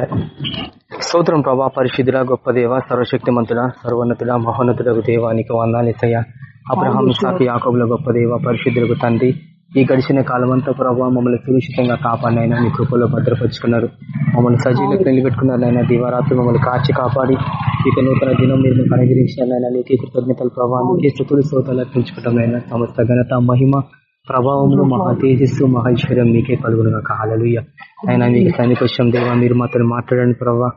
సరే స్తోత్రం ప్రభా పరిశుద్ధుల గొప్ప దేవ సర్వశక్తిమంతుడ సర్వోన్నతుడ మహోన్నతుడకు దేవానికి వందాలిసయ్య అబ్రహాం సాకి యాకబుల గొప్ప దేవ పరిశుద్ధులకు తండ్రి. ఈ గడిచిన కాలం అంతా ప్రభావ మమ్మల్ని సురక్షితంగా కాపాడినైనా మీ కృపలో భద్రపరుచుకున్నారు. మమ్మల్ని సజీవులకు నిలబెట్టుకున్నారు నాయన. దివారాత్రి మమ్మల్ని కాచి కాపాడి ఇక నూతన దినం మీరు మాకు అనుగ్రహించినారైనా నీకే కృతజ్ఞతలు ప్రభావ నీకే స్థుతులు శ్రోతలు అర్పించుకుంటాం సమస్త ఘనత మహిమ ప్రభావంలో మహా తేజస్సు మహైశ్వర్యం మీకే కలుగునుగా కాలలుయ్య ఆయన మీకు సన్నిపక్షం దేవా మీరు మాత్రం మాట్లాడండి ప్రభావ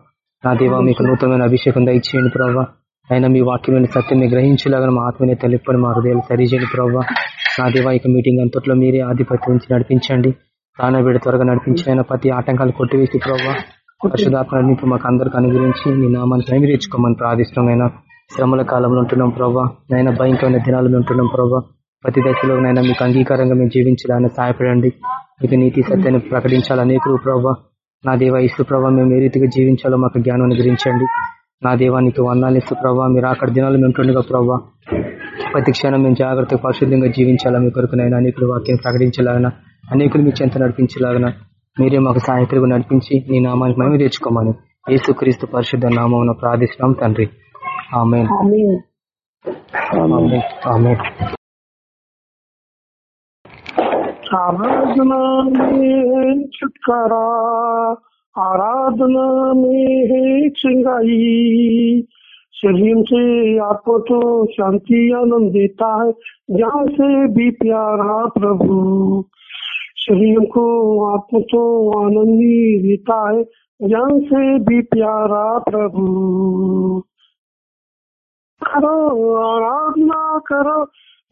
నా దేవా మీకు నూతనమైన అభిషేకం దయచేయండి ప్రభావ ఆయన మీ వాక్యమైన సత్యం గ్రహించలాగా మా ఆత్మీయ తెలిపని మా హృదయాలు సరిచేయండి ప్రభావ నా దేవా ఇక మీటింగ్ అంతట్లో మీరే ఆధిపత్యం నుంచి నడిపించండి. ప్రాణబిడ త్వరగా నడిపించి ప్రతి ఆటంకాలు కొట్టివేసి ప్రభావ పరిశుధాత్మ మాకు అందరికి అనుగ్రహించి మీ నామాన్ని సమీరించుకోమని ప్రార్థిస్తున్నాం. శ్రమల కాలంలో ఉంటున్నాం ప్రభావ నైనా భయంకరమైన దినాలలో ఉంటున్నాం ప్రభావ ప్రతి దశలో నైనా మీకు అంగీకారంగా మేము జీవించాలని సహాయపడండి. మీకు నీతి సత్యాన్ని ప్రకటించాలి అనేకులు ప్రభావ నా దేవ ఇసు ప్రభావ మేము ఏ రీతిగా జీవించాలో మాకు జ్ఞానం అనుగ్రహించండి. నా దేవానికి వందాలు ఇసు ప్రభావ మీరు అక్కడ దినాలు మేము ఉంటుండగా ప్రభావ ప్రతి క్షణం మేము జాగ్రత్తగా పరిశుద్ధంగా జీవించాలా? మీ కొరకునైనా అనేకులు వాక్యం ప్రకటించలాగన అనేకులు మీ చెంత నడిపించలాగన మీరే మాకు సహాయకులుగా నడిపించి నీ నామానికి మేము తెచ్చుకోమని యేసుక్రీస్తు పరిశుద్ధ నామం ప్రార్థిస్తున్నాం తండ్రి. ఆమె ఆమె آرادنا میں چھٹکارا آرادنا میں ہے چنگائی شریم سے آپ کو تو شانتی آنند دیتا ہے جہاں سے بھی پیارا پربھو شریم کو آپ کو تو آنند دیتا ہے جہاں سے بھی پیارا پربھو کرو آرادنا کرو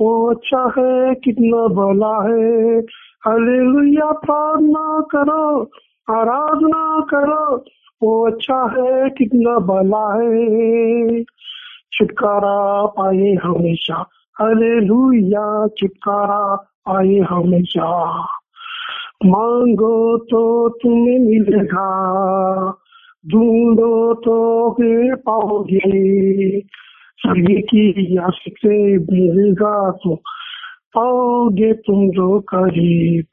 وہ اچھا ہے، کتنا بھلا ہے۔ ہلیا پار نہ کرو آرادنا کرو۔ وہ اچھا ہے، کتنا بھلا ہے۔ چھٹکارا پائے ہمیشہ۔ ہلے لویا چھٹکارا پائے ہمیشہ۔ مانگو تو تمہیں ملے گا۔ ڈھونڈو تو پاؤ گے۔ سرگی یاستے میرے گا تو پاؤ گے تم جو قریب۔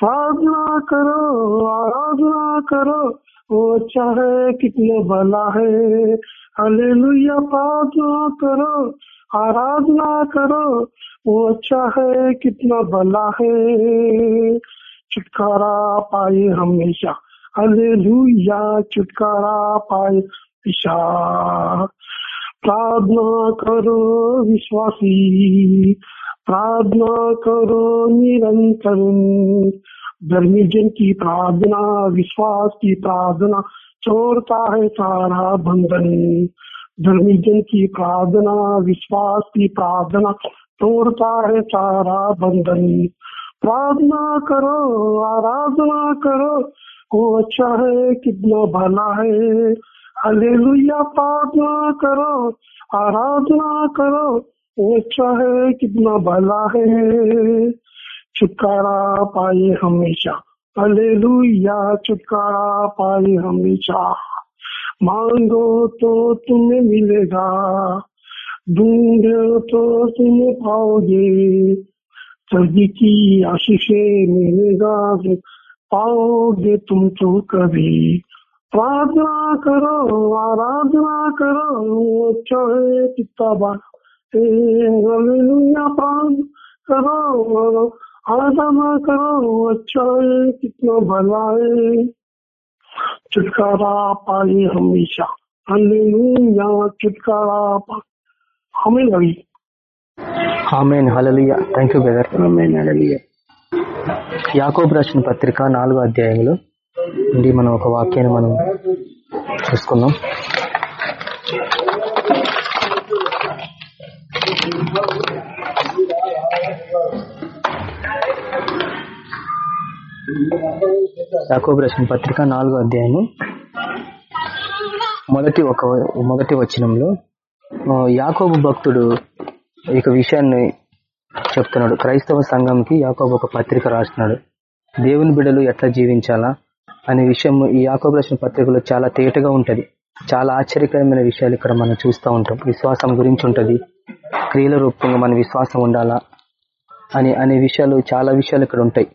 فاضنا کرو آرازنا کرو، وہ چاہے کتنے بلا ہے۔ ہلیلویا پاؤ کرو آرادنا کرو، وہ چاہے ہے کتنا بلا ہے۔ چھٹکارا پائے ہمیشہ۔ ہلیلویا چھٹکارا پائے پشا પ્રાર્થના કરો વિશ્વાસી પ્રાર્થના કરો નિરંતર درمیجن کی پرادنا وشواس کی پرادنا چھوڑتا ہے سارا بندھن درمیجن کی پرادنا وشواس کی پرادنا چھوڑتا ہے سارا بندھن پرارتھنا کرو آرادھنا کرو وہ اچھا ہے کتنا بھلا ہے ہلیلویا پاک کرو آرادھنا کرو وہ چاہے کتنا بھلا ہے چھٹکارا پائے ہمیشہ ہلیلویا چھٹکارا پائے ہمیشہ مانگو تو تمہیں ملے گا ڈھونڈو تو تمہیں پاؤ گے سردی کی آشیشیں ملے گا پاؤ گے تم تو کبھی प्रार्थना करो आराधना करो अच्छा है कितना बार प्राण करो आराधना करो अच्छा है कितना भला है छुटकारा पाए हमेशा हालेलुया छुटकारा पा हमें लगी amen hallelujah thank you brother हमें लगी యాకోబు రాసిన పత్రిక నాలుగో అధ్యాయంలో నుండి మనం ఒక వాక్యాన్ని మనం చూసుకుందాం. యాకోబు పత్రిక నాలుగో అధ్యాయము మొదటి ఒక మొదటి వచనంలో యాకోబు భక్తుడు ఈ విషయాన్ని చెప్తున్నాడు. క్రైస్తవ సంఘంకి యాకోబు ఒక పత్రిక రాస్తున్నాడు. దేవుని బిడ్డలు ఎట్లా జీవించాలా? అనే విషయం ఈ యాకోబు పత్రికలో చాలా తేటగా ఉంటుంది. చాలా ఆశ్చర్యకరమైన విషయాలు ఇక్కడ మనం చూస్తూ ఉంటాం. విశ్వాసం గురించి ఉంటుంది. క్రియల రూపంగా మన విశ్వాసం ఉండాలా అని అనే విషయాలు చాలా విషయాలు ఇక్కడ ఉంటాయి.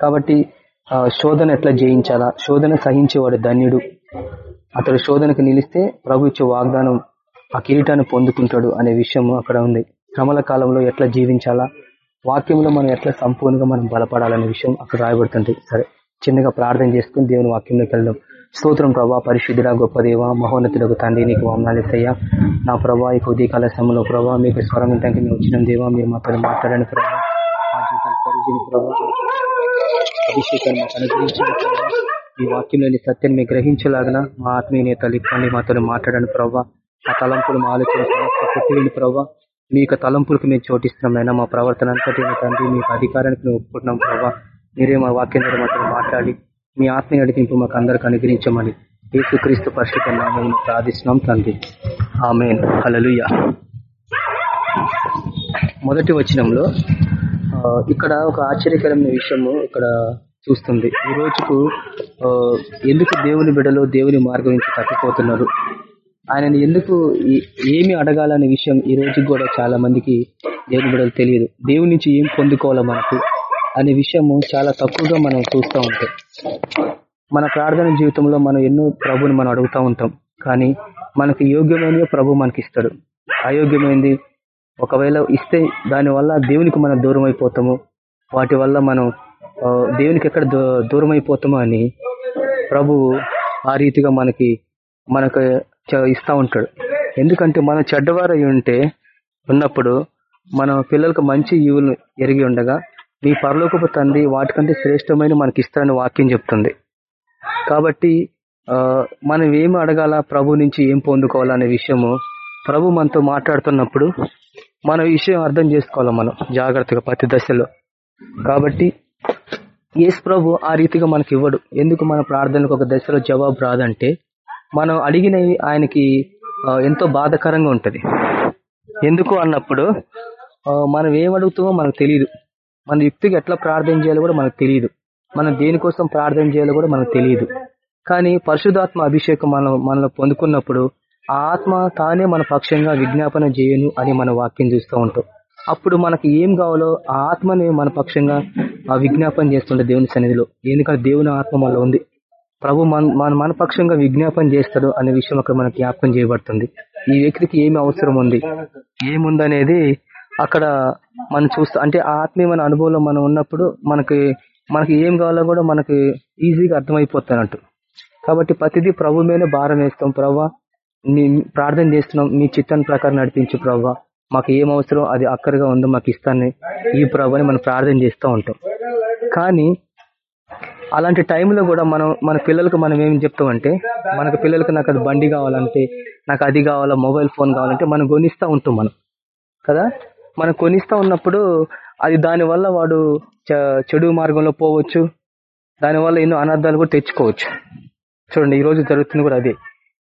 కాబట్టి శోధన ఎట్లా జయించాలా? శోధన సహించేవాడు ధన్యుడు. అతడు శోధనకు నిలిస్తే ప్రభు ఇచ్చే వాగ్దానం ఆ కిరీటాన్ని పొందుకుంటాడు అనే విషయం అక్కడ ఉంది. శ్రమల కాలంలో ఎట్లా జీవించాలా? వాక్యంలో మనం ఎట్లా సంపూర్ణంగా మనం బలపడాలనే విషయం అక్కడ రాయబడుతుంది. సరే. చిన్నగా ప్రార్థన చేసుకుని దేవుని వాక్యంలోకి వెళ్దాం స్తోత్రం ప్రభా పరిశుద్ధుడ గొప్ప దేవ మహోన్నతులకు తండ్రి నీకు వందాలేసయ్యా నా ప్రభా ఈ ఉదయకాల సమయంలో ప్రభా మీకు స్వరం ఇంటానికి మేము వచ్చిన దేవా మీరు మాతో మాట్లాడని ప్రభావ అభిషేకాన్ని మాకు అనుగ్రహించిన ఈ వాక్యంలోని సత్యాన్ని మేము గ్రహించలాగిన మా ఆత్మీయ నేతలు మాతో మాట్లాడని ప్రభావ ఆ తలంపులు మా ఆలోచన కొట్టివేని ప్రభావ మీ యొక్క తలంపులకు మేము చోటిస్తున్నాం మా ప్రవర్తన అంతటి తండ్రి మీకు అధికారానికి మేము ఒప్పుకుంటున్నాం ప్రభావ మీరే మా వాక్యం ద్వారా మాతో మాట్లాడి మీ ఆత్మీయ నడిపింపు మాకు అందరికి అనుగ్రహించమని యేసుక్రీస్తు పరిస్థితి నామని ప్రార్థిస్తున్నాం తండ్రి. ఆమె హలలుయ మొదటి వచనంలో ఇక్కడ ఒక ఆశ్చర్యకరమైన విషయము ఇక్కడ చూస్తుంది. ఈ రోజుకు ఎందుకు దేవుని బిడలో దేవుని మార్గం నుంచి తప్పిపోతున్నారు? ఆయనను ఎందుకు ఏమి అడగాలనే విషయం ఈ రోజుకి కూడా చాలా మందికి దేవుని బిడలు తెలియదు. దేవుని నుంచి ఏం పొందుకోవాలో మనకు అనే విషయము చాలా తక్కువగా మనం చూస్తూ ఉంటాం. మన ప్రార్థన జీవితంలో మనం ఎన్నో ప్రభుని మనం అడుగుతూ ఉంటాం. కానీ మనకు యోగ్యమైనవి ప్రభు మనకి ఇస్తాడు అయోగ్యమైంది ఒకవేళ ఇస్తే దానివల్ల దేవునికి మనం దూరం అయిపోతాము. వాటి వల్ల మనం దేవునికి ఎక్కడ దూరం అయిపోతామో అని ప్రభువు ఆ రీతిగా మనకి మనకు ఇస్తూ ఉంటాడు. ఎందుకంటే మనం చెడ్డవారై ఉంటే ఉన్నప్పుడు మన పిల్లలకు మంచి ఈవులు ఎరిగి ఉండగా మీ పరలోకపు తండ్రి వాటికంటే శ్రేష్టమైన మనకి ఇస్తారని వాక్యం చెప్తుంది. కాబట్టి మనం ఏమి అడగాల? ప్రభు నుంచి ఏం పొందుకోవాలనే విషయము ప్రభు మనతో మాట్లాడుతున్నప్పుడు మన విషయం అర్థం చేసుకోవాలి మనం జాగ్రత్తగా ప్రతి దశలో. కాబట్టి యేసు ప్రభు ఆ రీతిగా మనకి ఇవ్వడు ఎందుకు మన ప్రార్థనకు ఒక దశలో జవాబు రాదంటే మనం అడిగినవి ఆయనకి ఎంతో బాధకరంగా ఉంటుంది. ఎందుకు అన్నప్పుడు మనం ఏం అడుగుతామో మనకు తెలియదు మన యుక్తిగా ఎట్లా ప్రార్థన చేయాలో కూడా మనకు తెలియదు మనం దేనికోసం ప్రార్థన చేయాలో కూడా మనకు తెలియదు కానీ పరిశుధాత్మ అభిషేకం మనం మనలో పొందుకున్నప్పుడు ఆ ఆత్మ తానే మన పక్షంగా విజ్ఞాపన చేయను అని మన వాక్యం చూస్తూ ఉంటాం. అప్పుడు మనకి ఏం కావాలో ఆ ఆత్మని మన పక్షంగా ఆ విజ్ఞాపన చేస్తుండే దేవుని సన్నిధిలో. ఎందుకంటే దేవుని ఆత్మ మనలో ఉంది. ప్రభు మన మన పక్షంగా విజ్ఞాపన చేస్తాడు అనే విషయం అక్కడ మనకి జ్ఞాపకం చేయబడుతుంది. ఈ వ్యక్తికి ఏమి అవసరం ఉంది? ఏముందనేది అక్కడ మనం చూస్తా అంటే ఆత్మీయమైన అనుభవంలో మనం ఉన్నప్పుడు మనకి మనకి ఏం కావాలో కూడా మనకి ఈజీగా అర్థమైపోతానంటు కాబట్టి ప్రతిదీ ప్రభు మీద భారం వేస్తాం. ప్రవ్వా ప్రార్థన చేస్తున్నాం. మీ చిత్తాన్ని ప్రకారం నడిపించు ప్రవ్వా మాకు ఏం అవసరం అది అక్కడగా ఉందో. మాకు ఇస్తాను ఈ ప్రభు మనం ప్రార్థన చేస్తూ ఉంటాం. కానీ అలాంటి టైంలో కూడా మనం మన పిల్లలకు మనం ఏం చెప్తామంటే మనకు పిల్లలకు నాకు అది బండి కావాలంటే నాకు అది కావాలా మొబైల్ ఫోన్ కావాలంటే మనం గొనిస్తూ ఉంటాం మనం. కదా? మనం కొనిస్తా ఉన్నప్పుడు అది దానివల్ల వాడు చెడు మార్గంలో పోవచ్చు. దానివల్ల ఎన్నో అనర్థాలు కూడా తెచ్చుకోవచ్చు. చూడండి ఈ రోజు జరుగుతుంది కూడా అదే.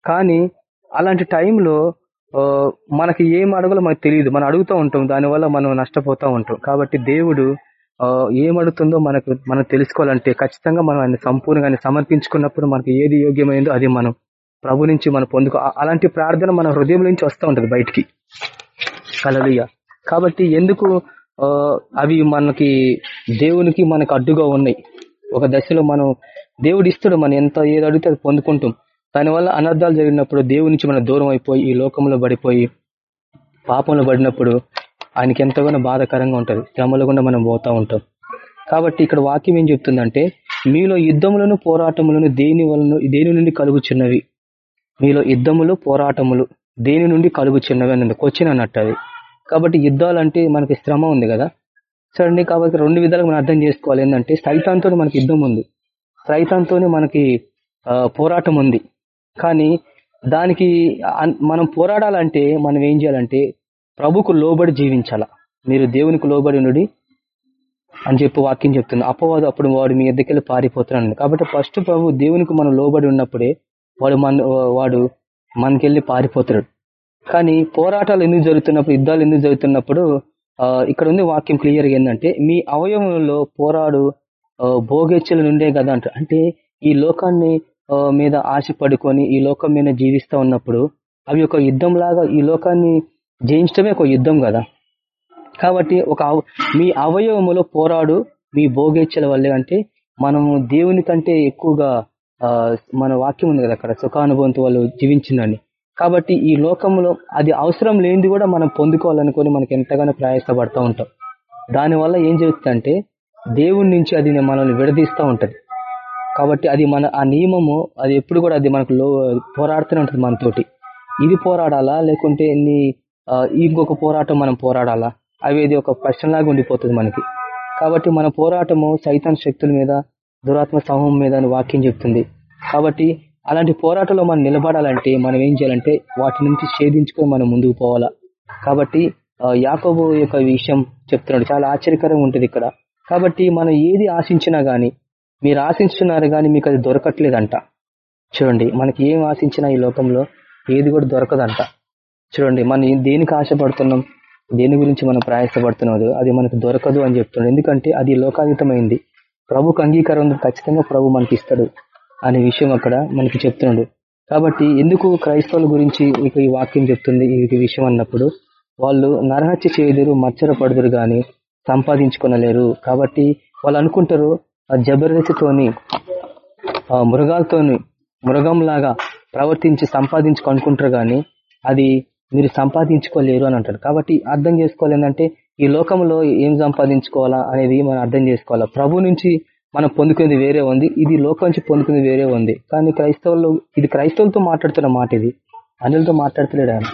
కానీ అలాంటి టైంలో మనకి ఏం అడగాలో మనకు తెలియదు. మనం అడుగుతూ ఉంటాం దానివల్ల మనం నష్టపోతూ ఉంటాం. కాబట్టి దేవుడు ఏం అడుగుతుందో మనకు మనం తెలుసుకోవాలంటే ఖచ్చితంగా మనం ఆయన సంపూర్ణంగా సమర్పించుకున్నప్పుడు మనకి ఏది యోగ్యమైందో అది మనం ప్రభు నుంచి మనం పొందుకో అలాంటి ప్రార్థన మన హృదయం నుంచి వస్తూ ఉంటుంది బయటికి. కలలియ కాబట్టి ఎందుకు అవి మనకి దేవునికి మనకు అడ్డుగా ఉన్నాయి? ఒక దశలో మనం దేవుడు ఇస్తాడు మనం ఎంత ఏది అడిగితే అది పొందుకుంటాం. దానివల్ల అనర్థాలు జరిగినప్పుడు దేవుడి నుంచి మనం దూరం అయిపోయి ఈ లోకంలో పడిపోయి పాపంలో పడినప్పుడు ఆయనకి ఎంతగానో బాధాకరంగా ఉంటుంది. శ్రమలో కూడా మనం పోతూ ఉంటాం. కాబట్టి ఇక్కడ వాక్యం ఏం చెప్తుందంటే మీలో యుద్ధములను పోరాటములను దేని వలన దేని నుండి కలుగుచున్నవి? మీలో యుద్ధములు పోరాటములు దేని నుండి కలుగుచున్నవి అన్నది క్వశ్చన్ అన్నట్టు అది. కాబట్టి యుద్ధాలంటే మనకి శ్రమ ఉంది కదా. సరే కాబట్టి రెండు విధాలుగా మనం అర్థం చేసుకోవాలి. ఏంటంటే సైతాంతో మనకి యుద్ధం ఉంది. సైతాంతో మనకి పోరాటం ఉంది. కానీ దానికి మనం పోరాడాలంటే మనం ఏం చేయాలంటే ప్రభుకు లోబడి జీవించాల. మీరు దేవునికి లోబడి ఉండి అని చెప్పి వాక్యం చెప్తుంది అపవాదు అప్పుడు వాడు మీ ఎద్దకెళ్ళి పారిపోతున్నాడు కాబట్టి ఫస్ట్ ప్రభు దేవునికి మనం లోబడి ఉన్నప్పుడే వాడు మన వాడు మనకెళ్ళి పారిపోతాడు కానీ పోరాటాలు ఎందుకు జరుగుతున్నప్పుడు యుద్ధాలు ఎందుకు జరుగుతున్నప్పుడు ఇక్కడ ఉంది వాక్యం క్లియర్ ఏంటంటే మీ అవయవంలో పోరాడు భోగేచ్చలు నుండే కదా అంట అంటే ఈ లోకాన్ని మీద ఆశ పడుకొని ఈ లోకం మీద జీవిస్తూ ఉన్నప్పుడు అవి ఒక యుద్ధం లాగా ఈ లోకాన్ని జయించడమే ఒక యుద్ధం కదా. కాబట్టి ఒక మీ అవయవములో పోరాడు మీ భోగేచ్చల వల్లే అంటే మనము దేవుని కంటే ఎక్కువగా మన వాక్యం ఉంది కదా అక్కడ సుఖానుభవంతో వాళ్ళు జీవించిందని. కాబట్టి ఈ లోకంలో అది అవసరం లేనిది కూడా మనం పొందుకోవాలనుకొని మనకి ఎంతగానో ప్రయాసపడుతూ ఉంటాం. దానివల్ల ఏం జరుగుతుందంటే దేవుడి నుంచి అది మనల్ని విడదీస్తూ ఉంటుంది. కాబట్టి అది మన ఆ నియమము అది ఎప్పుడు కూడా అది మనకు లో పోరాడుతూనే ఉంటుంది మనతోటి. ఇది పోరాడాలా? లేకుంటే నీ ఇంకొక పోరాటం మనం పోరాడాలా? అవి ఇది ఒక ప్రశ్నలాగా ఉండిపోతుంది మనకి. కాబట్టి మన పోరాటము సైతాన్ శక్తుల మీద దురాత్మ సమూహం మీద అని వాక్యం చెప్తుంది. కాబట్టి అలాంటి పోరాటంలో మనం నిలబడాలంటే మనం ఏం చేయాలంటే వాటి నుంచి ఛేదించుకొని మనం ముందుకు పోవాలా. కాబట్టి యాకోబు యొక్క విషయం చెప్తున్నాడు. చాలా ఆశ్చర్యకరంగా ఉంటుంది ఇక్కడ. కాబట్టి మనం ఏది ఆశించినా కానీ మీరు ఆశించున్నారు కానీ మీకు అది దొరకట్లేదంట. చూడండి మనకి ఏం ఆశించినా ఈ లోకంలో ఏది కూడా దొరకదంట. చూడండి మనం దేనికి ఆశపడుతున్నాం? దేని గురించి మనం ప్రయాసపడుతున్నది అది మనకు దొరకదు అని చెప్తున్నాడు. ఎందుకంటే అది లోకాతీతమైంది. ప్రభుకు అంగీకారం ఖచ్చితంగా ప్రభు మనకి ఇస్తాడు. అనే విషయం అక్కడ మనకి చెప్తున్నాడు. కాబట్టి ఎందుకు క్రైస్తవుల గురించి ఇక ఈ వాక్యం చెప్తుంది ఈ విషయం అన్నప్పుడు వాళ్ళు నరహత్య చేయదురు మచ్చర పడుదురు కానీ సంపాదించుకొనలేరు. కాబట్టి వాళ్ళు అనుకుంటారు ఆ జబర్దస్తితోని ఆ మృగాలతోని మృగంలాగా ప్రవర్తించి సంపాదించుకో అనుకుంటారు కానీ అది మీరు సంపాదించుకోలేరు అని అంటారు. కాబట్టి అర్థం చేసుకోవాలి ఏంటంటే ఈ లోకంలో ఏం సంపాదించుకోవాలా అనేది మనం అర్థం చేసుకోవాలా. ప్రభు నుంచి మనం పొందుకునేది వేరే ఉంది. ఇది లోకం నుంచి పొందుకునేది వేరే ఉంది. కానీ క్రైస్తవులు ఇది క్రైస్తవులతో మాట్లాడుతున్న మాట ఇది. అనిలతో మాట్లాడతలేడు ఆయన.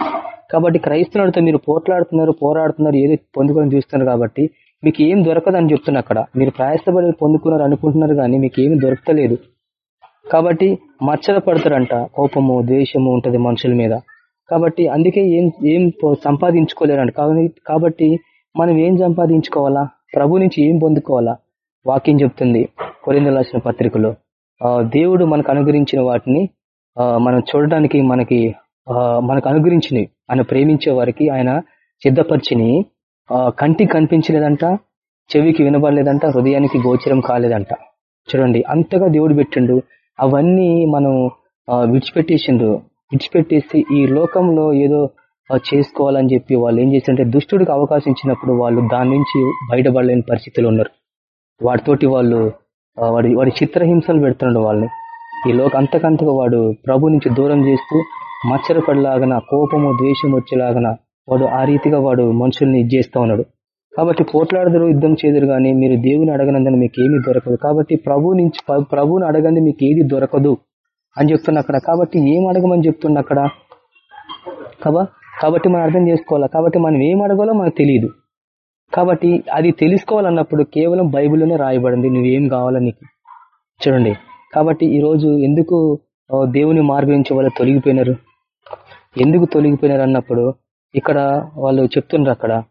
కాబట్టి క్రైస్తవులతో మీరు పోట్లాడుతున్నారు పోరాడుతున్నారు ఏదో పొందుకొని చూస్తున్నారు కాబట్టి మీకు ఏం దొరకదని చెప్తున్నా అక్కడ. మీరు ప్రయాసపడి పొందుకున్నారు అనుకుంటున్నారు కానీ మీకు ఏమి దొరకలేదు కాబట్టి మచ్చల పడతారంట కోపము ద్వేషము ఉంటుంది మనుషుల మీద. కాబట్టి అందుకే ఏం ఏం సంపాదించుకోలేరంట. కాబట్టి మనం ఏం సంపాదించుకోవాలా? ప్రభు నుంచి ఏం పొందుకోవాలా? వాక్యం చెప్తుంది కొరింద రాసిన పత్రికలో. దేవుడు మనకు అనుగ్రహించిన వాటిని మనం చూడడానికి మనకి మనకు అనుగ్రహించినవి. ఆయన ప్రేమించే వారికి ఆయన సిద్ధపరిచిని కంటికి కనిపించలేదంట చెవికి వినబడలేదంట హృదయానికి గోచరం కాలేదంట. చూడండి అంతగా దేవుడు పెట్టిండు. అవన్నీ మనం విడిచిపెట్టేసిండు విడిచిపెట్టేసి ఈ లోకంలో ఏదో చేసుకోవాలని చెప్పి వాళ్ళు ఏం చేశారంటే దుష్టుడికి అవకాశం ఇచ్చినప్పుడు వాళ్ళు దాని నుంచి బయటపడలేని పరిస్థితులు ఉన్నారు. వాటితోటి వాళ్ళు వాడి వాడి చిత్రహింసలు పెడుతున్నాడు వాళ్ళని. ఈ లోక అంతకంతగా వాడు ప్రభు నుంచి దూరం చేస్తూ మచ్చరపడిలాగన కోపము ద్వేషం వచ్చేలాగన వాడు ఆ రీతిగా వాడు మనుషుల్ని ఇది ఉన్నాడు. కాబట్టి పోట్లాడదరు యుద్ధం చేదురు కానీ మీరు దేవుని అడగనందని మీకు ఏమీ దొరకదు. కాబట్టి ప్రభు నుంచి ప్ర- ప్రభువుని అడగంది మీకు ఏది దొరకదు అని చెప్తున్నా అక్కడ. కాబట్టి ఏం అడగమని చెప్తున్నా అక్కడ? కాబట్టి మనం అర్థం చేసుకోవాలా? కాబట్టి మనం ఏం అడగాలో మనకు తెలియదు. కాబట్టి అది తెలుసుకోవాలన్నప్పుడు కేవలం బైబిల్లోనే రాయబడింది నువ్వేం కావాలో నీకు? చూడండి. కాబట్టి ఈరోజు ఎందుకు దేవుని మార్గం నుంచి వాళ్ళు తొలగిపోయినారు? ఎందుకు తొలగిపోయినారు అన్నప్పుడు ఇక్కడ వాళ్ళు చెప్తున్నారు అక్కడ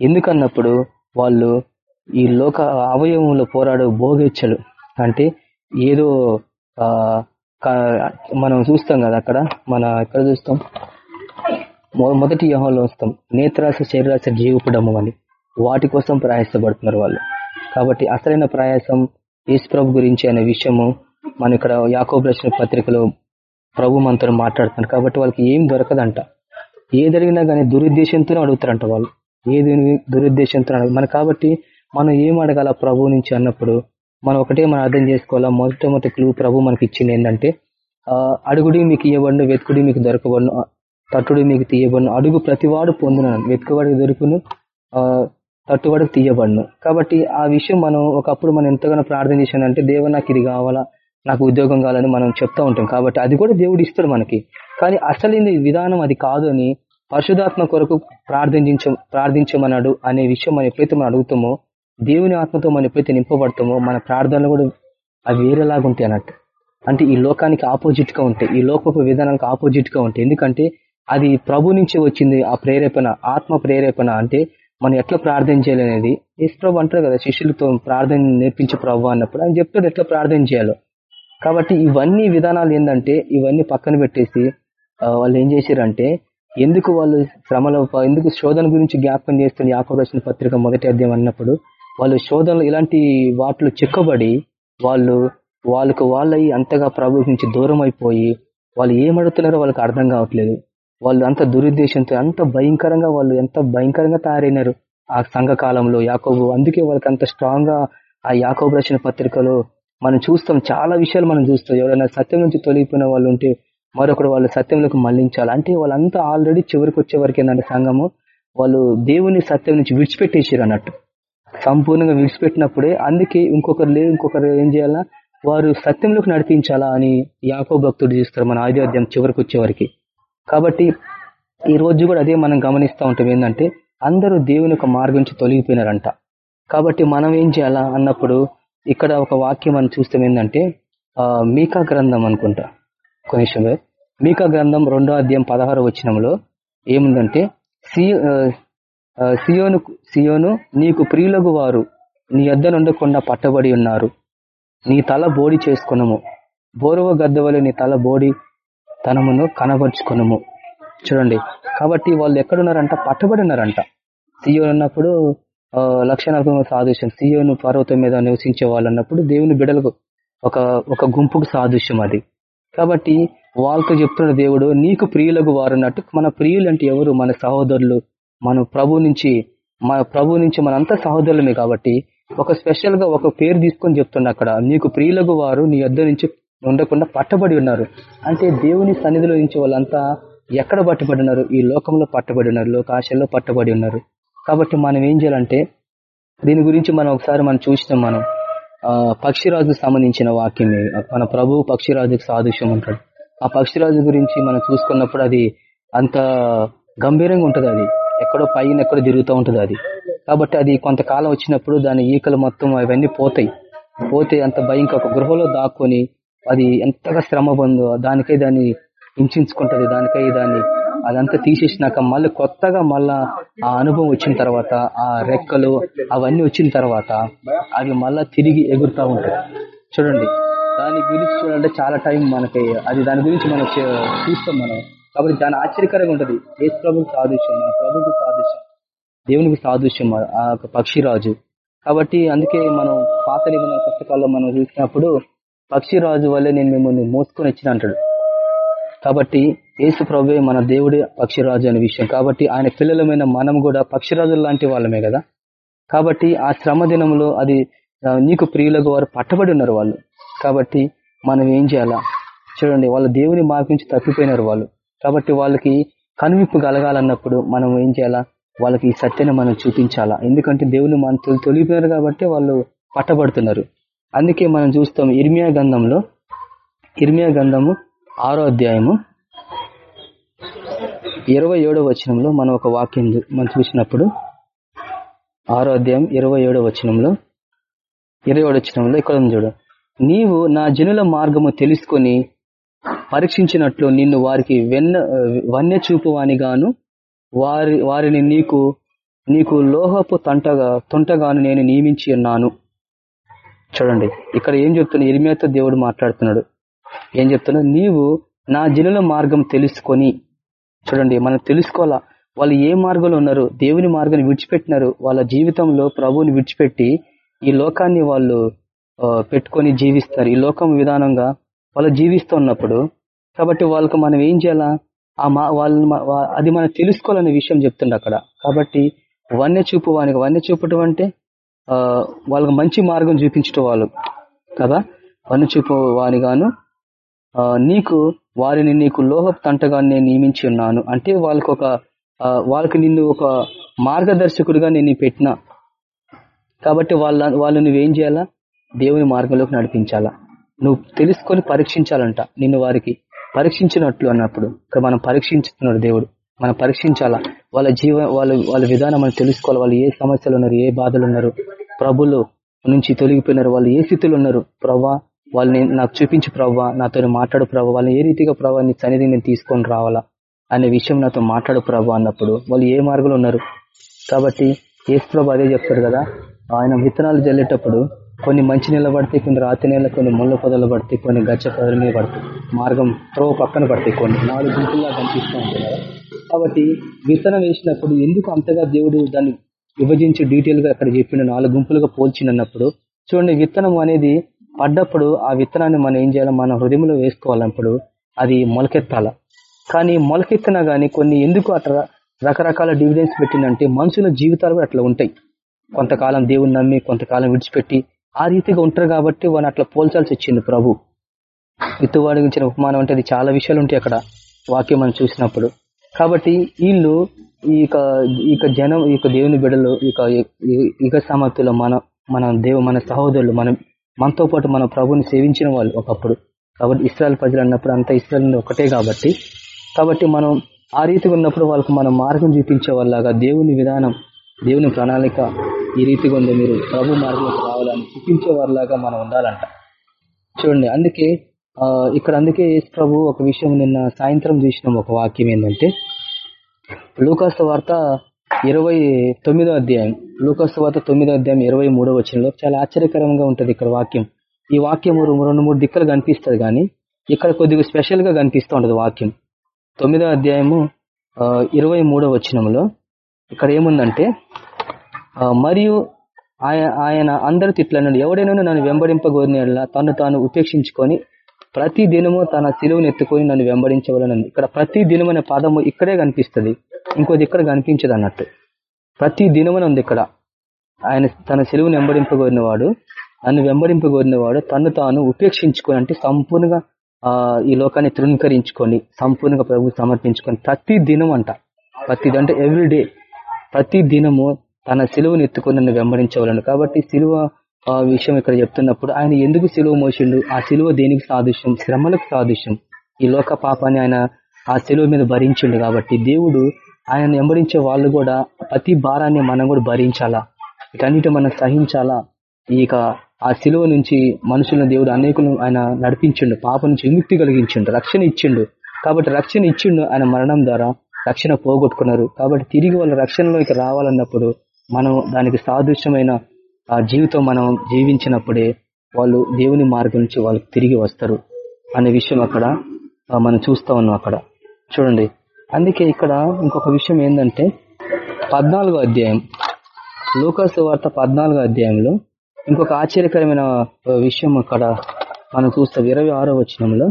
ఎందుకన్నప్పుడు వాళ్ళు ఈ లోక అవయవంలో పోరాడు భోగేచ్చలు అంటే ఏదో మనం చూస్తాం కదా అక్కడ మన ఎక్కడ చూస్తాం? మొ- మొదటి వ్యూహంలో వస్తాం నేత్రాశ శరీరాశ జీవపుడము అని. వాటి కోసం ప్రయాసపడుతున్నారు వాళ్ళు. కాబట్టి అసలైన ప్రయాసం యేసు ప్రభు గురించి అనే విషయము మన ఇక్కడ యాకోబ్ రచన పత్రికలో ప్రభు మనతో మాట్లాడుతున్నారు. కాబట్టి వాళ్ళకి ఏం దొరకదంట. ఏది కానీ దురుద్దేశంతోనే అడుగుతారంట వాళ్ళు. ఏది దురుద్దేశంతో మన కాబట్టి మనం ఏం అడగాల ప్రభు నుంచి అన్నప్పుడు మనం ఒకటే మనం అర్థం చేసుకోవాలా? మొట్టమొదటి క్లూ ప్రభు మనకి ఇచ్చింది ఏంటంటే అడుగుడి మీకు ఇవ్వబడును వెతుకుడి మీకు దొరకబడును తట్టుడు మీకు తీయబడును అడుగు ప్రతివాడు పొందును వెతుకబడి దొరుకును ఆ, తీయబడను. తీయబడును కాబట్టి ఆ విషయం మనం ఒకప్పుడు మనం ఎంతగానో ప్రార్థన చేశానంటే దేవ నాకు ఇది కావాలా? నాకు ఉద్యోగం కావాలని మనం చెప్తా ఉంటాం. కాబట్టి అది కూడా దేవుడు ఇస్తాడు మనకి. కానీ అసలు విధానం అది కాదు అని పరిశుధాత్మ కొరకు ప్రార్థించ ప్రార్థించమన్నాడు అనే విషయం మనం ఎప్పుడైతే మనం అడుగుతామో దేవుని ఆత్మతో మనం ఎప్పుడైతే నింపబడతామో మన ప్రార్థనలు కూడా అవి వేరేలాగా ఉంటాయి అన్నట్టు. అంటే ఈ లోకానికి ఆపోజిట్గా ఉంటాయి. ఈ లోకపు విధానానికి ఆపోజిట్గా ఉంటాయి. ఎందుకంటే అది ప్రభు నుంచి వచ్చింది ఆ ప్రేరేపణ ఆత్మ ప్రేరేపణ. అంటే మనం ఎట్లా ప్రార్థన చేయాలనేది. యేసు అంటారు కదా శిష్యులతో ప్రార్థన నేర్పించే ప్రభు అన్నప్పుడు ఆయన చెప్తాడు ఎట్లా ప్రార్థన చేయాలో. కాబట్టి ఇవన్నీ విధానాలు ఏంటంటే ఇవన్నీ పక్కన పెట్టేసి వాళ్ళు ఏం చేశారంటే ఎందుకు వాళ్ళు శ్రమలో ఎందుకు శోధన గురించి జ్ఞాపకం చేస్తున్న యాకోబసిన పత్రిక మొదటి అధ్యాయం అన్నప్పుడు వాళ్ళు శోధనలు ఇలాంటి వాటిలో చిక్కబడి వాళ్ళు వాళ్ళకు వాళ్ళ అంతగా ప్రభు నుంచి దూరం అయిపోయి వాళ్ళు ఏమడుతున్నారో వాళ్ళకి అర్థం కావట్లేదు. వాళ్ళు అంత దురుద్దేశంతో అంత భయంకరంగా వాళ్ళు ఎంత భయంకరంగా తయారైనారు ఆ సంఘ కాలంలో యాకోబు. అందుకే వాళ్ళకి అంత స్ట్రాంగ్గా ఆ యాకోబు రచన పత్రికలో మనం చూస్తాం. చాలా విషయాలు మనం చూస్తాం. ఎవరైనా సత్యం నుంచి తొలగిపోయిన వాళ్ళు ఉంటే మరొకరు వాళ్ళు సత్యంలోకి మళ్ళించాలి. అంటే వాళ్ళంతా ఆల్రెడీ చివరికి వచ్చే వరకు ఏంటంటే సంఘము వాళ్ళు దేవుని సత్యం నుంచి విడిచిపెట్టేసారు అన్నట్టు. సంపూర్ణంగా విడిచిపెట్టినప్పుడే అందుకే ఇంకొకరు లేదు ఇంకొకరు ఏం చేయాలా? వారు సత్యంలోకి నడిపించాలా అని యాకో భక్తుడు చేస్తారు. మన ఆదివాద్యం చివరికి వచ్చేవరకు కాబట్టి ఈ రోజు కూడా అదే మనం గమనిస్తూ ఉంటాం ఏంటంటే అందరూ దేవుని యొక్క మార్గం నుంచి తొలగిపోయినారంట. కాబట్టి మనం ఏం చేయాలా అన్నప్పుడు ఇక్కడ ఒక వాక్యం మనం చూస్తాం ఏంటంటే మీకా గ్రంథం అనుకుంటా. కొన్ని మీకా గ్రంథం రెండో అధ్యాయం పదహారు వచ్చినంలో ఏముందంటే సియోను సియోను నీకు ప్రియులకు వారు నీ యొద్ద నుండకుండా పట్టబడి ఉన్నారు. నీ తల బోడి చేసుకునము. బోరువ గద్దవలు నీ తల బోడి తనమును కనబరుచుకునము. చూడండి కాబట్టి వాళ్ళు ఎక్కడున్నారంట? పట్టుబడి ఉన్నారంట సియోను ఉన్నప్పుడు లక్ష నలభై సాదృశ్యం. సియోను పర్వతం మీద నివసించే వాళ్ళు అన్నప్పుడు దేవుని బిడలకు ఒక ఒక గుంపుకు సాదృశ్యం అది. కాబట్టి వాళ్ళతో చెప్తున్న దేవుడు నీకు ప్రియులకు వారున్నట్టు మన ప్రియులు అంటే ఎవరు? మన సహోదరులు మన ప్రభు నుంచి మన ప్రభు నుంచి మనంతా సహోదరులమే కాబట్టి ఒక స్పెషల్గా ఒక పేరు తీసుకొని చెప్తున్నా అక్కడ. నీకు ప్రియులకు వారు నీ యొద్ నుంచి ఉండకుండా పట్టబడి ఉన్నారు. అంటే దేవుని సన్నిధిలో నుంచి వాళ్ళంతా ఎక్కడ పట్టబడి ఉన్నారు? ఈ లోకంలో పట్టబడి ఉన్నారు లోకాశల్లో పట్టబడి ఉన్నారు. కాబట్టి మనం ఏం చేయాలంటే దీని గురించి మనం ఒకసారి మనం చూసినాం మనం. పక్షిరాజుకు సంబంధించిన వాక్యం మన ప్రభు పక్షిరాజుకు సాదృశ్యం అంటాడు. ఆ పక్షిరాజు గురించి మనం చూసుకున్నప్పుడు అది అంత గంభీరంగా ఉంటుంది అది. ఎక్కడో పైన ఎక్కడో తిరుగుతూ ఉంటుంది అది. కాబట్టి అది కొంతకాలం వచ్చినప్పుడు దాని ఈకలు మొత్తం అవన్నీ పోతాయి. పోతే అంత భయంకర ఒక గృహలో దాక్కొని అది ఎంతగా శ్రమ పొందో దానికై దాన్ని హింసించుకుంటది దానికై దాన్ని అదంతా తీసేసినాక మళ్ళీ కొత్తగా మళ్ళా ఆ అనుభవం వచ్చిన తర్వాత ఆ రెక్కలు అవన్నీ వచ్చిన తర్వాత అవి మళ్ళా తిరిగి ఎగురుతూ ఉంటాయి చూడండి దాని గురించి చూడాలంటే చాలా టైం మనకి అది దాని గురించి మనం చూస్తాం మనం. కాబట్టి దాని ఆశ్చర్యకరంగా ఉంటుంది. ఏ ప్రభుకి సాదృశ్యం మన ప్రభుకి సాదృశ్యం దేవునికి సాదృశ్యం ఆ పక్షిరాజు. కాబట్టి అందుకే మనం పాత నిబంధన పుస్తకాల్లో మనం చూసినప్పుడు పక్షిరాజు వల్లే నేను మిమ్మల్ని మోసుకొని వచ్చిన అంటాడు. కాబట్టి ఏసు ప్రభే మన దేవుడే పక్షిరాజు అనే విషయం. కాబట్టి ఆయన పిల్లలమైన మనం కూడా పక్షిరాజు లాంటి వాళ్ళమే కదా. కాబట్టి ఆ శ్రమ దినంలో అది నీకు ప్రియులకు వారు పట్టబడి ఉన్నారు వాళ్ళు. కాబట్టి మనం ఏం చేయాలా? చూడండి వాళ్ళ దేవుని మార్గం నుంచి తప్పిపోయినారు వాళ్ళు. కాబట్టి వాళ్ళకి కనువిప్పు కలగాలన్నప్పుడు మనం ఏం చేయాలా? వాళ్ళకి ఈ సత్యాన్ని మనం చూపించాలా? ఎందుకంటే దేవుని మన తొలిపోయారు కాబట్టి వాళ్ళు పట్టబడుతున్నారు. అందుకే మనం చూస్తాం ఇర్మియా గంధంలో ఇర్మియా గంధము ఆరో అధ్యాయము ఇరవై ఏడో వచనంలో మనం ఒక వాక్యం మనం చూసినప్పుడు ఆరో అధ్యాయం ఇరవై ఏడో వచనంలో ఇరవై ఏడో వచనంలో ఇక్కడ చూడు. నీవు నా జనుల మార్గము తెలుసుకొని పరీక్షించినట్లు నిన్ను వారికి వెన్న వన్య చూపువానిగాను వారి వారిని నీకు నీకు లోహపు తంటగా తుంటగాను నేను నియమించి ఉన్నాను. చూడండి ఇక్కడ ఏం చెప్తున్నా ఇరిమేతో దేవుడు మాట్లాడుతున్నాడు. ఏం చెప్తున్నా నీవు నా జనుల మార్గం తెలుసుకొని చూడండి మనం తెలుసుకోవాలా వాళ్ళు ఏ మార్గంలో ఉన్నారు దేవుని మార్గాన్ని విడిచిపెట్టినారు వాళ్ళ జీవితంలో ప్రభువుని విడిచిపెట్టి ఈ లోకాన్ని వాళ్ళు పెట్టుకొని జీవిస్తారు. ఈ లోకం విధానంగా వాళ్ళు జీవిస్తున్నప్పుడు కాబట్టి వాళ్ళకు మనం ఏం చేయాలా ఆ మా వాళ్ళు అది మనం తెలుసుకోవాలనే విషయం చెప్తుండే అక్కడ. కాబట్టి వన్య చూపు వానికి వన్య చూపటం అంటే వాళ్ళకి మంచి మార్గం చూపించటం వాళ్ళు కదా? పన్ను చూపు వాని గాను నీకు వారిని నీకు లోహపు తంటగా నేను నియమించి ఉన్నాను. అంటే వాళ్ళకు ఒక వాళ్ళకి నిన్ను ఒక మార్గదర్శకుడిగా నేను పెట్టిన. కాబట్టి వాళ్ళ వాళ్ళు నువ్వేం చేయాలా? దేవుని మార్గంలోకి నడిపించాలా. నువ్వు తెలుసుకొని పరీక్షించాలంట నిన్ను వారికి. పరీక్షించినట్లు అన్నప్పుడు ఇక్కడ మనం పరీక్షించుతున్నాడు దేవుడు. మనం పరీక్షించాలా? వాళ్ళ జీవ వాళ్ళ వాళ్ళ విధానం మనం తెలుసుకోవాలి. వాళ్ళు ఏ సమస్యలు ఉన్నారు ఏ బాధలు ఉన్నారు. ప్రభులు నుంచి తొలగిపోయినారు. వాళ్ళు ఏ స్థితిలో ఉన్నారు? ప్రవ్వా వాళ్ళని నాకు చూపించి ప్రవ్వా నాతో మాట్లాడు ప్రభావ వాళ్ళని ఏ రీతిగా ప్రభావ నీ సన్నిధి నేను తీసుకొని రావాలా అనే విషయం నాతో మాట్లాడు ప్రభావ అన్నప్పుడు. వాళ్ళు ఏ మార్గంలో ఉన్నారు? కాబట్టి ఏసు ప్రభు అదే చెప్తాడు కదా ఆయన విత్తనాలు జల్లేటప్పుడు కొన్ని మంచి నీళ్ళ పడతాయి కొన్ని రాతి నెల కొన్ని ముళ్ళ పొదలు పడతాయి కొన్ని గచ్చ పొదల మీద పడతాయి. మార్గం త్రో పక్కన పడతాయి కొన్ని. నాలుగు గుంపుల్లా కనిపిస్తూ ఉంటాయి కదా కాబట్టి విత్తనం వేసినప్పుడు ఎందుకు అంతగా దేవుడు దాన్ని విభజించి డీటెయిల్గా అక్కడ చెప్పిన నాలుగు గుంపులుగా పోల్చినప్పుడు చూడండి విత్తనం అనేది పడ్డప్పుడు ఆ విత్తనాన్ని మనం ఏం చేయాలి? మన హృదయంలో వేసుకోవాలన్నప్పుడు అది మొలకెత్తాల. కానీ మొలకెత్తినా కానీ కొన్ని ఎందుకు అట్లా రకరకాల డివిడెన్స్ పెట్టిందంటే మనుషుల జీవితాలు అట్లా ఉంటాయి. కొంతకాలం దేవుని నమ్మి కొంతకాలం విడిచిపెట్టి ఆ రీతిగా ఉంటారు కాబట్టి వాళ్ళు అట్లా పోల్చాల్సి వచ్చింది ప్రభు. విత్తువాడి గురించిన ఉపమానం అంటే అది చాలా విషయాలు ఉంటాయి అక్కడ వాక్యం మనం చూసినప్పుడు. కాబట్టి వీళ్ళు ఈ యొక్క జనం ఈ దేవుని బిడలు ఇక యుగ సమర్థులు మన మన దేవు మన సహోదరులు మనం మనతో పాటు మన ప్రభుని సేవించిన వాళ్ళు ఒకప్పుడు. కాబట్టి ఇస్రాయల్ ప్రజలు అన్నప్పుడు అంత ఇస్రాయల్ ఒకటే కాబట్టి. కాబట్టి మనం ఆ రీతిగా ఉన్నప్పుడు వాళ్ళకి మనం మార్గం చూపించే వాళ్ళగా దేవుని విధానం దేవుని ప్రణాళిక ఈ రీతిగా ఉంది. మీరు ప్రభు మార్గంలోకి రావాలని చూపించే వారిలాగా మనం ఉండాలంట. చూడండి అందుకే ఇక్కడ అందుకే ప్రభు ఒక విషయం నిన్న సాయంత్రం చూసిన. ఒక వాక్యం ఏంటంటే లూకాస్త వార్త ఇరవై తొమ్మిదో అధ్యాయం. లూకాస్త వార్త తొమ్మిదో అధ్యాయం ఇరవై మూడో వచనంలో చాలా ఆశ్చర్యకరంగా ఉంటుంది ఇక్కడ వాక్యం. ఈ వాక్యం రెండు మూడు దిక్కలు కనిపిస్తుంది కానీ ఇక్కడ కొద్దిగా స్పెషల్గా కనిపిస్తూ ఉంటుంది వాక్యం. తొమ్మిదో అధ్యాయము ఇరవై మూడో వచనంలో ఇక్కడ ఏముందంటే మరియు ఆయన అందరి తిట్లన్నాడు ఎవడైనా నన్ను వెంబడింపగోరినలా తను తాను ఉపేక్షించుకొని ప్రతి దినము తన సిలువను ఎత్తుకొని నన్ను వెంబడించవలనంది ఇక్కడ ప్రతి దినం అనే పదము ఇక్కడే కనిపిస్తుంది ఇంకోది ఇక్కడ కనిపించదు అన్నట్టు. ప్రతి దినమని ఉంది ఇక్కడ. ఆయన తన సెలువును వెంబడింపగోరిన వాడు నన్ను వెంబడింపగోరిన వాడు తను తాను ఉపేక్షించుకొని అంటే సంపూర్ణంగా ఈ లోకాన్ని తృణీకరించుకొని సంపూర్ణంగా ప్రభు సమర్పించుకొని ప్రతి దినం అంట ప్రతి అంటే ఎవ్రీడే ప్రతి దినము తన సిలువను ఎత్తుకొని నన్ను వెంబడించవలను కాబట్టి సిలువ విషయం ఇక్కడ చెప్తున్నప్పుడు ఆయన ఎందుకు సిలువ మోసిండు? ఆ సిలువ దేనికి సాదృశ్యం? శ్రమలకు సాదృశ్యం. ఈ లోక పాపాన్ని ఆయన ఆ సిలువ మీద భరించిండు కాబట్టి దేవుడు ఆయన వెంబడించే వాళ్ళు కూడా ప్రతి భారాన్ని మనం కూడా భరించాలా? వీటన్నిటి మనం సహించాలా? ఇక ఆ సిలువ నుంచి మనుషులను దేవుడు అనేకులను ఆయన నడిపించిండు. పాప నుంచి విముక్తి కలిగించిండు. రక్షణ ఇచ్చిండు. కాబట్టి రక్షణ ఇచ్చిండు ఆయన మరణం ద్వారా. రక్షణ పోగొట్టుకున్నారు. కాబట్టి తిరిగి వాళ్ళ రక్షణలోకి రావాలన్నప్పుడు మనం దానికి సాదృశ్యమైన ఆ జీవితం మనం జీవించినప్పుడే వాళ్ళు దేవుని మార్గం నుంచి వాళ్ళు తిరిగి వస్తారు అనే విషయం అక్కడ మనం చూస్తా ఉన్నాం అక్కడ. చూడండి. అందుకే ఇక్కడ ఇంకొక విషయం ఏంటంటే పద్నాలుగో అధ్యాయం. లోకాసు వార్త పద్నాలుగో అధ్యాయంలో ఇంకొక ఆశ్చర్యకరమైన విషయం అక్కడ మనం చూస్తాం. ఇరవై ఆరో వచ్చినంలో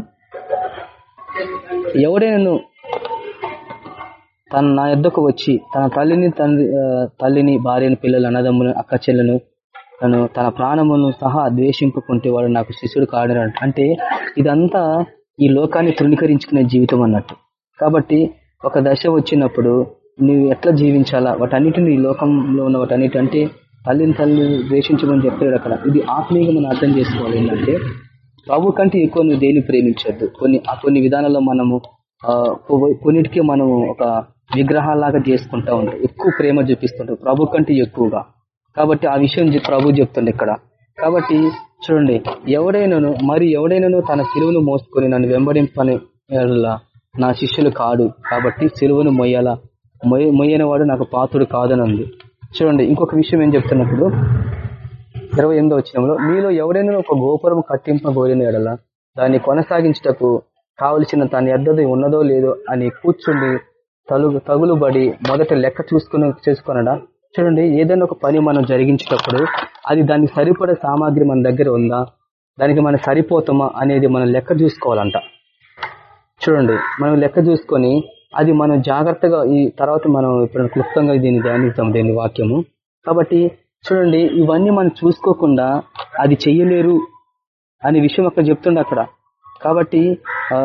ఎవడైనా తన నా ఎద్దకు వచ్చి తన తల్లిని తండ్రి తల్లిని భార్యని పిల్లలు అన్నదమ్ములను అక్క చెల్లెను తను తన ప్రాణమును సహా ద్వేషింపుకుంటే వాడు నాకు శిష్యుడు కాడు అంటే ఇదంతా ఈ లోకాన్ని తృణీకరించుకునే జీవితం అన్నట్టు. కాబట్టి ఒక దశ వచ్చినప్పుడు నువ్వు ఎట్లా జీవించాలా? వాటన్నిటిని ఈ లోకంలో ఉన్న వాటన్నిటి అంటే తల్లిని తల్లి ద్వేషించమని చెప్పాడు అక్కడ. ఇది ఆత్మీయంగా మనం అర్థం చేసుకోవాలి ఏంటంటే ప్రభు కంటే ఎక్కువ నువ్వు దేన్ని ప్రేమించద్దు. కొన్ని కొన్ని విధానాల్లో మనము కొన్నిటికి మనము ఒక విగ్రహాలాగా చేసుకుంటా ఉంటారు ఎక్కువ ప్రేమ చూపిస్తుంటారు ప్రభు కంటే ఎక్కువగా. కాబట్టి ఆ విషయం ప్రభు చెప్తుండే ఇక్కడ. కాబట్టి చూడండి ఎవడైనాను మరి ఎవడైనాను తన సిలువను మోసుకొని నన్ను వెంబడింపని నా శిష్యులు కాడు. కాబట్టి సిలువను మొయ్యాలా? మొయ్యని వాడు నాకు పాత్రుడు కాదని చూడండి ఇంకొక విషయం ఏం చెప్తున్నప్పుడు? ఇరవై ఎనిమిదో వచ్చినంలో మీలో ఎవడైనా ఒక గోపురం కట్టింపబోయిన ఎడల దాన్ని కొనసాగించటకు కావలసిన తన ఎద్దది ఉన్నదో లేదో అని కూర్చుండి తగులుబడి మొదట లెక్క చూసుకుని చేసుకునడా? చూడండి ఏదైనా ఒక పని మనం జరిగించేటప్పుడు అది దానికి సరిపడే సామాగ్రి మన దగ్గర ఉందా? దానికి మనం సరిపోతామా అనేది మనం లెక్క చూసుకోవాలంట. చూడండి మనం లెక్క చూసుకొని అది మనం జాగ్రత్తగా ఈ తర్వాత మనం ఇప్పుడు క్లుప్తంగా దీన్ని ధ్యానిస్తాం దీని వాక్యము. కాబట్టి చూడండి ఇవన్నీ మనం చూసుకోకుండా అది చెయ్యలేరు అనే విషయం అక్కడ చెప్తుండే అక్కడ. కాబట్టి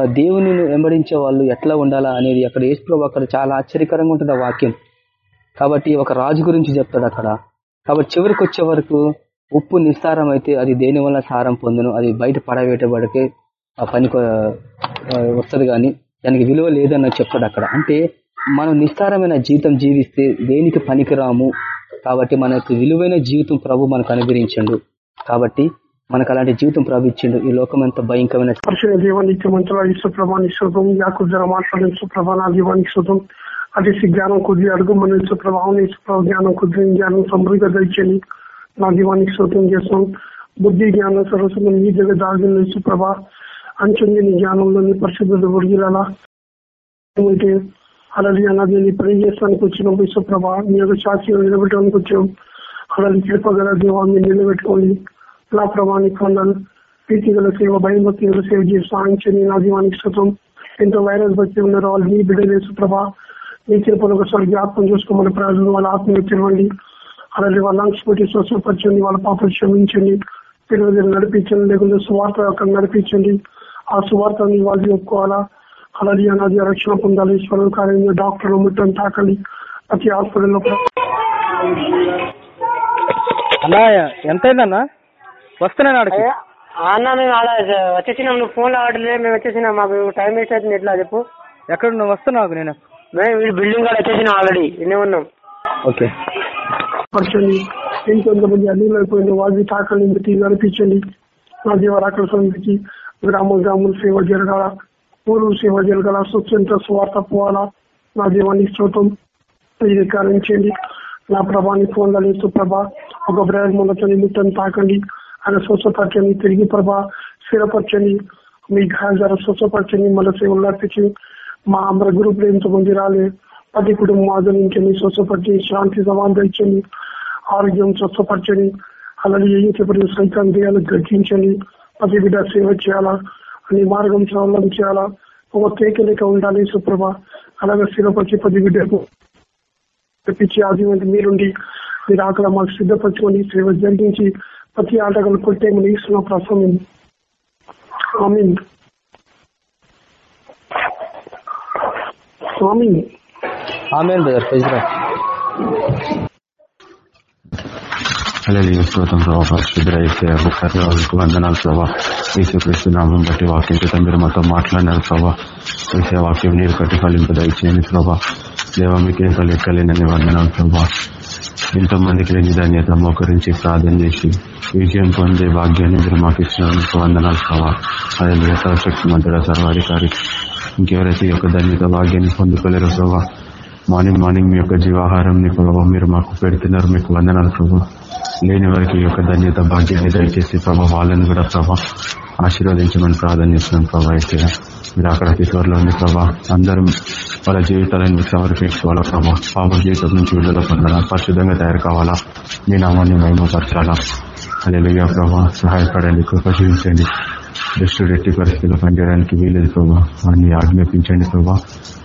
దేవుని వెంబడించే వాళ్ళు ఎట్లా ఉండాలా అనేది అక్కడ ఏసుప్రభు అక్కడ చాలా ఆశ్చర్యకరంగా ఉంటుంది ఆ వాక్యం. కాబట్టి ఒక రాజు గురించి చెప్తాడు అక్కడ. కాబట్టి చివరికి వచ్చే వరకు ఉప్పు నిస్సారం అయితే అది దేని వల్ల సారం పొందును? అది బయట పడవేటబడికే ఆ పని వస్తుంది కానీ దానికి విలువ లేదన్న చెప్తాడు అక్కడ. అంటే మనం నిస్సారమైన జీవితం జీవిస్తే దేనికి పనికిరాము? కాబట్టి మనకు విలువైన జీవితం ప్రభు మనకు అనుగ్రహించండు. కాబట్టి మనకు అలాంటి జీవితం ప్రాపించిండు ఈ లోకం ఎంత భయంకరమైన పరిశుభ్ర దీవానికి మంత్రాలు సుప్రభాని శుభం యాకు జర మాట్లాడిన సుప్రభా నా దీవానికి శుభం అదే జ్ఞానం కొద్ది అడుగు మన సుప్రభావం సుప్రభ జ్ఞానం కొద్ది జ్ఞానం సమృద్ధిగా దండి నా దీవానికి శుభం చేస్తాం బుద్ధి జ్ఞానం సరస్వతం ఈ దగ్గర దాగిన సుప్రభ అంచుంది నీ జ్ఞానంలోని పరిశుద్ధత ఒడిగిలా అలాగే అన్నది నీ పని చేస్తానికి వచ్చిన విశ్వప్రభ నీ యొక్క సాక్షి నిలబెట్టడానికి వచ్చాం. అలాగే చెప్పగల దేవాన్ని నిలబెట్టుకోండి. నా ప్రభానికి పొందాలి ప్రీతి సేవ భయభక్తి సేవ చేసి సాధించని నా జీవానికి శుతం ఎంతో వైరస్ బట్టి ఉన్నారు. వాళ్ళు నీ బిడ్డలు ప్రభా నీ తిరుపతి ఒకసారి జ్ఞాపకం చేసుకోమని ప్రజలు వాళ్ళ ఆత్మీయ తెరవండి అలాగే వాళ్ళ అంశపెట్టి స్వస్థపరచండి. వాళ్ళ పాపలు క్షమించండి. పిల్లలు నడిపించండి. లేకుంటే సువార్త అక్కడ నడిపించండి. ఆ సువార్తని వాళ్ళు చెప్పుకోవాలా అలాగే అనాది రక్షణ పొందాలి. ఈశ్వరం కార్యం డాక్టర్లు ముట్టని తాకండి. ప్రతి హాస్పిటల్లో ఎంతైందన్నా? వస్తున్నాను ఆడికి? అన్న మేము అలా వచ్చేసినాం. నువ్వు ఫోన్ ఆడలే మేము వచ్చేసినాం. మాకు టైం వేస్ట్ అవుతుంది. ఎట్లా చెప్పు? ఎక్కడ నువ్వు వస్తున్నావు నేను. మేము వీడు బిల్డింగ్ కాడ వచ్చేసినాం ఆల్రెడీ. ఇన్నే ఉన్నాం. ఓకే. పరచండి ఇంకొంతమంది అన్నిలో అయిపోయింది. వాళ్ళని నడిపించండి నా సమితికి గ్రామ సేవ జరగాల. ఊరు సేవ జరగాల. స్వచ్ఛంత స్వార్థ పోవాలా. నా స్తోత్రం కారణించండి నా ప్రభాని ఫోన్ లేదు ప్రభా ఒక బ్రాండ్ మొదటి నిమిత్తం తాకండి. ఆయన స్వచ్ఛపరచండి తిరిగి ప్రభా స్థిరపరచండి మీ గాయాల ద్వారా స్వచ్ఛపరచండి మన సేవలు నడిపించి మా అమర గ్రూప్లో ఎంతమంది రాలే. ప్రతి కుటుంబం ఆదరించండి స్వచ్ఛపరిచి శాంతి సమాధానం ఇచ్చండి ఆరోగ్యం స్వచ్ఛపరచని అలాగే ఏం సైతం చేయాలి గర్జించండి ప్రతి బిడ్డ సేవ చేయాలా అని మార్గం సరళం చేయాలా ఒక తేకలేక ఉండాలి సుప్రభ. అలాగే స్థిరపరిచి ప్రతి బిడ్డకు తెప్పించి ఆదివంటి మీరుండి మీరు ఆకలి మాకు సిద్ధపరచుకొని సేవ జరిగించి ప్రతి కొట్టేమని ఇస్తున్న ప్రసంగం స్వామి స్వామి ఆమె స్తోత్రం ప్రభావ పరిశుద్ర సర్వకు వందనాలు నామం బట్టి వాక్యం చేత మీరు మాతో మాట్లాడినారు ప్రభావ వేసే వాక్యం నీరు కట్టి ఫలింపు దయచేయండి ప్రభా దేవ మీకే లెక్కలేనని వందనాలు ప్రభా ఎంతో మందికి లేని ధన్యత మోకరించి ప్రార్థన చేసి విజయం పొందే భాగ్యాన్ని మీరు మాకు ఇచ్చినందుకు వందనాలు ప్రభా. అదే సర్వశక్తి మంత్రుల సర్వాధికారి ఇంకెవరైతే యొక్క ధన్యత భాగ్యాన్ని పొందుకోలేరు ప్రభా మార్నింగ్ మార్నింగ్ మీ యొక్క జీవాహారం ప్రభావ మీరు మాకు పెడుతున్నారు మీకు వందనాలు ప్రభు. లేని వారికి యొక్క ధన్యత భాగ్యాన్ని దయచేసి ప్రభా వాళ్ళని కూడా ప్రభా ఆశీర్వదించమని ప్రాధాన్యస్తున్నాం ప్రభా అయితే మీరు అక్కడ అతి ఉంది ప్రభా అందరం వాళ్ళ జీవితాలను సమర్పించుకోవాలా ప్రభా. పాప జీవితం నుంచి విడుదల పొందాలా పరిశుద్ధంగా తయారు కావాలా. మీ నామాన్ని మహిమపరచాలా. అలెలుగా ప్రభా సహాయపడండి కృప చూపించండి దుష్టుడు ఎట్టి పరిస్థితుల్లో పనిచేయడానికి వీలేదు ప్రభా అన్ని ఆజ్ఞాపించండి ప్రభా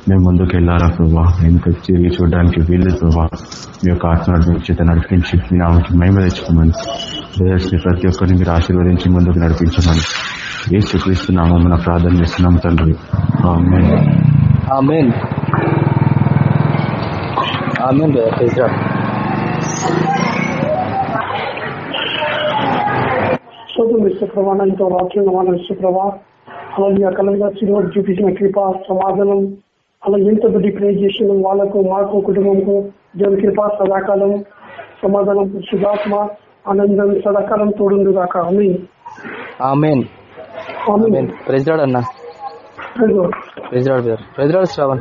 మేము ముందుకు వెళ్ళాలా ప్రభా ఎంత తిరిగి చూడడానికి వీలేదు ప్రభా మీ యొక్క ఆత్మ చేత నడిపించి మీ ఆమెకి మహిమ తెచ్చుకోమని బ్రదర్స్ని ప్రతి ఒక్కరిని మీరు ఆశీర్వదించి ముందుకు నడిపించమని ఏ చూపిస్తున్నామో మన ప్రార్థన చేస్తున్నాం తండ్రి. ఆమేన్. ఆమెన్ శోధం ఇస్తే ప్రభా ఎంతో వాక్యం వాళ్ళ ఇస్తే ప్రభా అలాగే కలగా సిల్వర్ చూపించిన కృప సమాధానం అలా ఎంత బుద్ధి ప్రే చేసిన వాళ్ళకు మాకు కుటుంబంకు దేవుని కృప సదాకాలం సమాధానం శుభాత్మ ఆనందం సదాకాలం తోడుంది కాక ఆమె ఆమెన్. ఆమె ఆమెన్. ప్రైజ్రాడ్ అన్న. ప్రైజ్రాడ్ ప్రైజ్రాడ్ శ్రావణ్.